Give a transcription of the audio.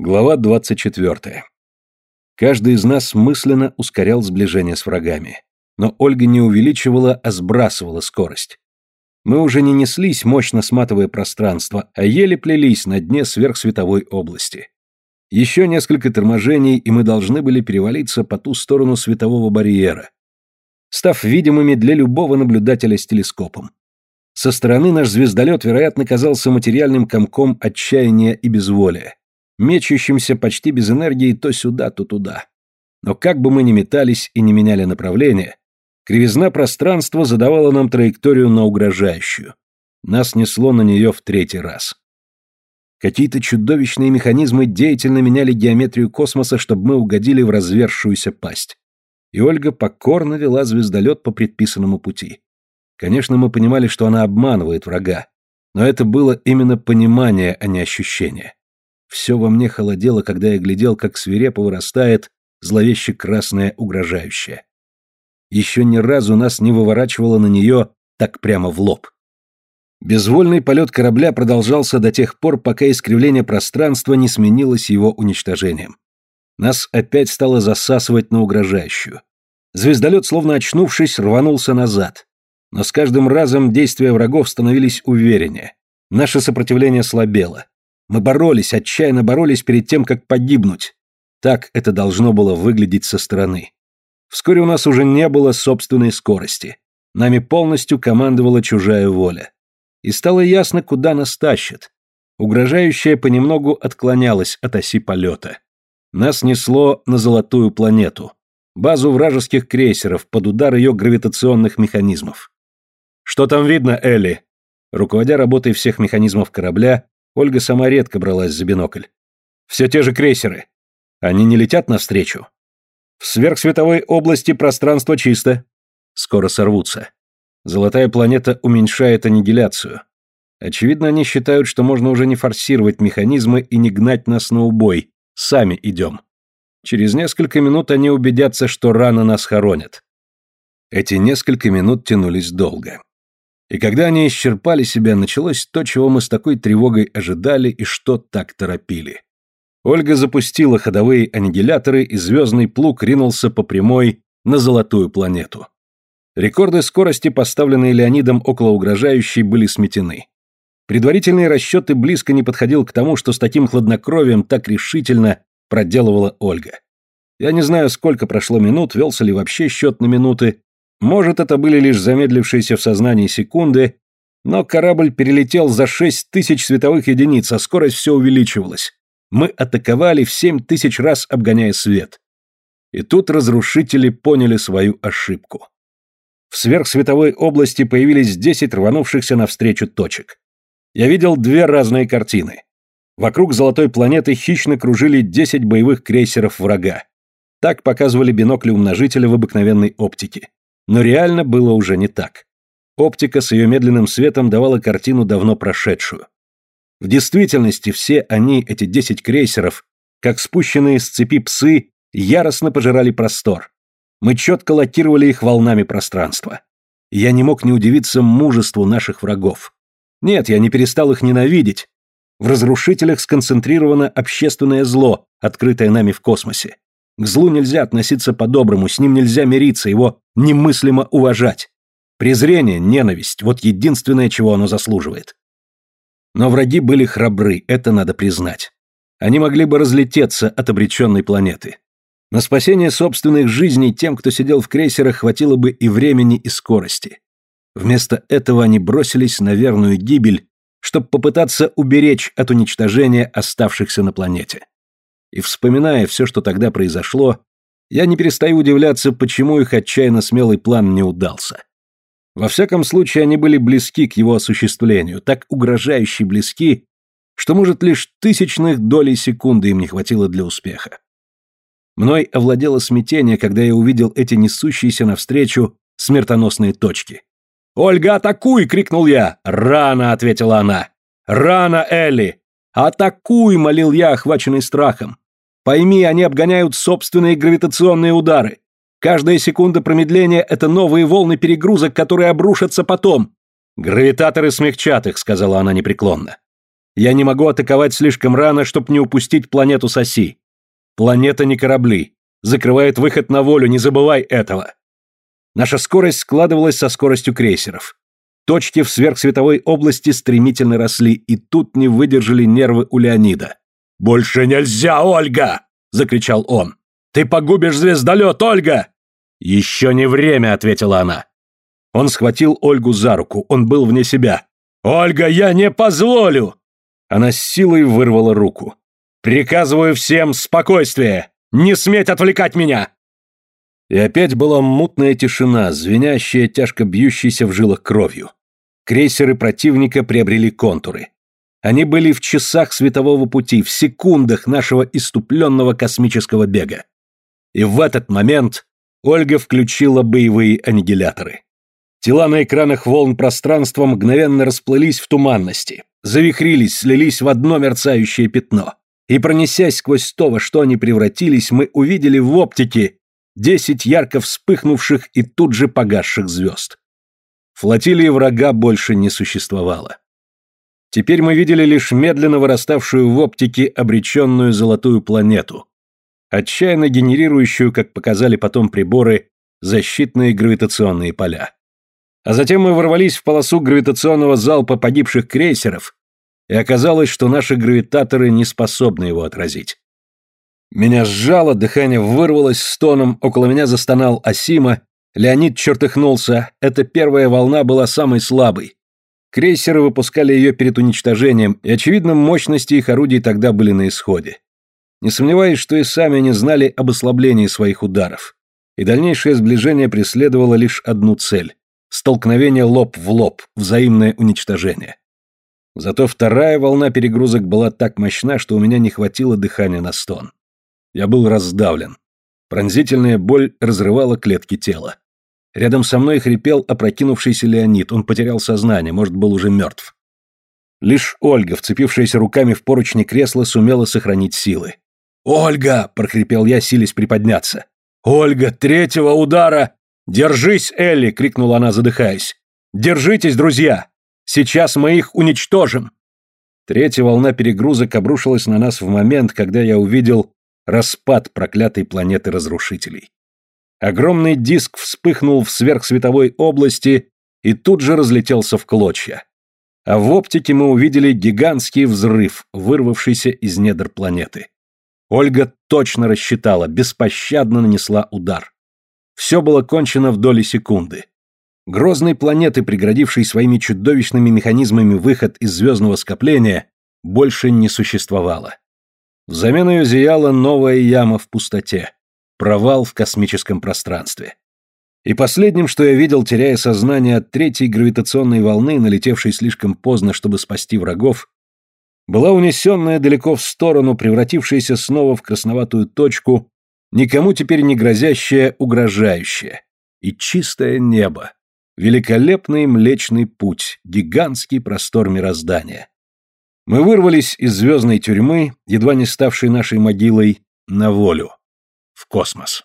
Глава 24. Каждый из нас мысленно ускорял сближение с врагами. Но Ольга не увеличивала, а сбрасывала скорость. Мы уже не неслись, мощно сматывая пространство, а еле плелись на дне сверхсветовой области. Еще несколько торможений, и мы должны были перевалиться по ту сторону светового барьера, став видимыми для любого наблюдателя с телескопом. Со стороны наш звездолет, вероятно, казался материальным комком отчаяния и безволия мечущимся почти без энергии то сюда, то туда. Но как бы мы ни метались и не меняли направление, кривизна пространства задавала нам траекторию на угрожающую. Нас несло на нее в третий раз. Какие-то чудовищные механизмы деятельно меняли геометрию космоса, чтобы мы угодили в развершуюся пасть. И Ольга покорно вела звездолет по предписанному пути. Конечно, мы понимали, что она обманывает врага, но это было именно понимание, а не ощущение. Все во мне холодело, когда я глядел, как свирепо вырастает зловеще красное угрожающее. Еще ни разу нас не выворачивало на нее так прямо в лоб. Безвольный полет корабля продолжался до тех пор, пока искривление пространства не сменилось его уничтожением. Нас опять стало засасывать на угрожающую. Звездолет, словно очнувшись, рванулся назад. Но с каждым разом действия врагов становились увереннее. Наше сопротивление слабело. Мы боролись, отчаянно боролись перед тем, как погибнуть. Так это должно было выглядеть со стороны. Вскоре у нас уже не было собственной скорости. Нами полностью командовала чужая воля. И стало ясно, куда нас тащат. Угрожающая понемногу отклонялась от оси полета. Нас несло на золотую планету, базу вражеских крейсеров под удар ее гравитационных механизмов. «Что там видно, Элли?» Руководя работой всех механизмов корабля, Ольга сама редко бралась за бинокль. Все те же крейсеры. Они не летят навстречу. В сверхсветовой области пространство чисто. Скоро сорвутся. Золотая планета уменьшает аннигиляцию. Очевидно, они считают, что можно уже не форсировать механизмы и не гнать нас на убой. Сами идем. Через несколько минут они убедятся, что рано нас хоронят. Эти несколько минут тянулись долго. И когда они исчерпали себя, началось то, чего мы с такой тревогой ожидали и что так торопили. Ольга запустила ходовые аннигиляторы, и звездный плуг ринулся по прямой на золотую планету. Рекорды скорости, поставленные Леонидом около угрожающей, были сметены. Предварительные расчеты близко не подходил к тому, что с таким хладнокровием так решительно проделывала Ольга. Я не знаю, сколько прошло минут, велся ли вообще счет на минуты, может, это были лишь замедлившиеся в сознании секунды, но корабль перелетел за шесть тысяч световых единиц, а скорость все увеличивалась. Мы атаковали в семь тысяч раз, обгоняя свет. И тут разрушители поняли свою ошибку. В сверхсветовой области появились десять рванувшихся навстречу точек. Я видел две разные картины. Вокруг золотой планеты хищно кружили десять боевых крейсеров врага. Так показывали бинокли умножителя в обыкновенной оптике. Но реально было уже не так. Оптика с ее медленным светом давала картину давно прошедшую. В действительности все они, эти десять крейсеров, как спущенные с цепи псы, яростно пожирали простор. Мы четко локировали их волнами пространства. Я не мог не удивиться мужеству наших врагов. Нет, я не перестал их ненавидеть. В разрушителях сконцентрировано общественное зло, открытое нами в космосе. К злу нельзя относиться по-доброму, с ним нельзя мириться, его немыслимо уважать. Презрение, ненависть – вот единственное, чего оно заслуживает. Но враги были храбры, это надо признать. Они могли бы разлететься от обреченной планеты. На спасение собственных жизней тем, кто сидел в крейсерах, хватило бы и времени, и скорости. Вместо этого они бросились на верную гибель, чтобы попытаться уберечь от уничтожения оставшихся на планете. И вспоминая все, что тогда произошло, я не перестаю удивляться, почему их отчаянно смелый план не удался. Во всяком случае, они были близки к его осуществлению, так угрожающе близки, что, может, лишь тысячных долей секунды им не хватило для успеха. Мной овладело смятение, когда я увидел эти несущиеся навстречу смертоносные точки. «Ольга, атакуй!» — крикнул я. «Рано!» — ответила она. «Рано, Элли! «Атакуй!» — молил я, охваченный страхом. «Пойми, они обгоняют собственные гравитационные удары. Каждая секунда промедления — это новые волны перегрузок, которые обрушатся потом». «Гравитаторы смягчат их», — сказала она непреклонно. Я не могу атаковать слишком рано, чтобы не упустить планету Соси. Планета не корабли. Закрывает выход на волю, не забывай этого. Наша скорость складывалась со скоростью крейсеров. Точки в сверхсветовой области стремительно росли, и тут не выдержали нервы у Леонида. «Больше нельзя, Ольга!» — закричал он. «Ты погубишь звездолет, Ольга!» «Еще не время», — ответила она. Он схватил Ольгу за руку, он был вне себя. «Ольга, я не позволю!» Она с силой вырвала руку. «Приказываю всем спокойствие! Не сметь отвлекать меня!» И опять была мутная тишина, звенящая, тяжко бьющаяся в жилах кровью. Крейсеры противника приобрели контуры. Они были в часах светового пути, в секундах нашего иступленного космического бега. И в этот момент Ольга включила боевые аннигиляторы. Тела на экранах волн пространства мгновенно расплылись в туманности, завихрились, слились в одно мерцающее пятно. И пронесясь сквозь то, во что они превратились, мы увидели в оптике десять ярко вспыхнувших и тут же погасших звезд. Флотилии врага больше не существовало. Теперь мы видели лишь медленно выраставшую в оптике обреченную золотую планету, отчаянно генерирующую, как показали потом приборы, защитные гравитационные поля. А затем мы ворвались в полосу гравитационного залпа погибших крейсеров, и оказалось, что наши гравитаторы не способны его отразить. Меня сжало, дыхание вырвалось стоном, около меня застонал Асима, Леонид чертыхнулся, эта первая волна была самой слабой. Крейсеры выпускали ее перед уничтожением, и, очевидно, мощности их орудий тогда были на исходе. Не сомневаюсь, что и сами они знали об ослаблении своих ударов. И дальнейшее сближение преследовало лишь одну цель Столкновение лоб в лоб, взаимное уничтожение. Зато вторая волна перегрузок была так мощна, что у меня не хватило дыхания на стон. Я был раздавлен. Пронзительная боль разрывала клетки тела. Рядом со мной хрипел опрокинувшийся Леонид, он потерял сознание, может, был уже мертв. Лишь Ольга, вцепившаяся руками в поручни кресла, сумела сохранить силы. «Ольга!» – прохрипел я, силясь приподняться. «Ольга, третьего удара!» «Держись, Элли!» — крикнула она, задыхаясь. «Держитесь, друзья! Сейчас мы их уничтожим!» Третья волна перегрузок обрушилась на нас в момент, когда я увидел распад проклятой планеты разрушителей. Огромный диск вспыхнул в сверхсветовой области и тут же разлетелся в клочья. А в оптике мы увидели гигантский взрыв, вырвавшийся из недр планеты. Ольга точно рассчитала, беспощадно нанесла удар. Все было кончено в доли секунды. Грозной планеты, преградившей своими чудовищными механизмами выход из звездного скопления, больше не существовало. Взамен ее зияла новая яма в пустоте, провал в космическом пространстве. И последним, что я видел, теряя сознание от третьей гравитационной волны, налетевшей слишком поздно, чтобы спасти врагов, была унесенная далеко в сторону, превратившаяся снова в красноватую точку никому теперь не грозящее угрожающее, и чистое небо, великолепный млечный путь, гигантский простор мироздания. Мы вырвались из звездной тюрьмы, едва не ставшей нашей могилой, на волю, в космос.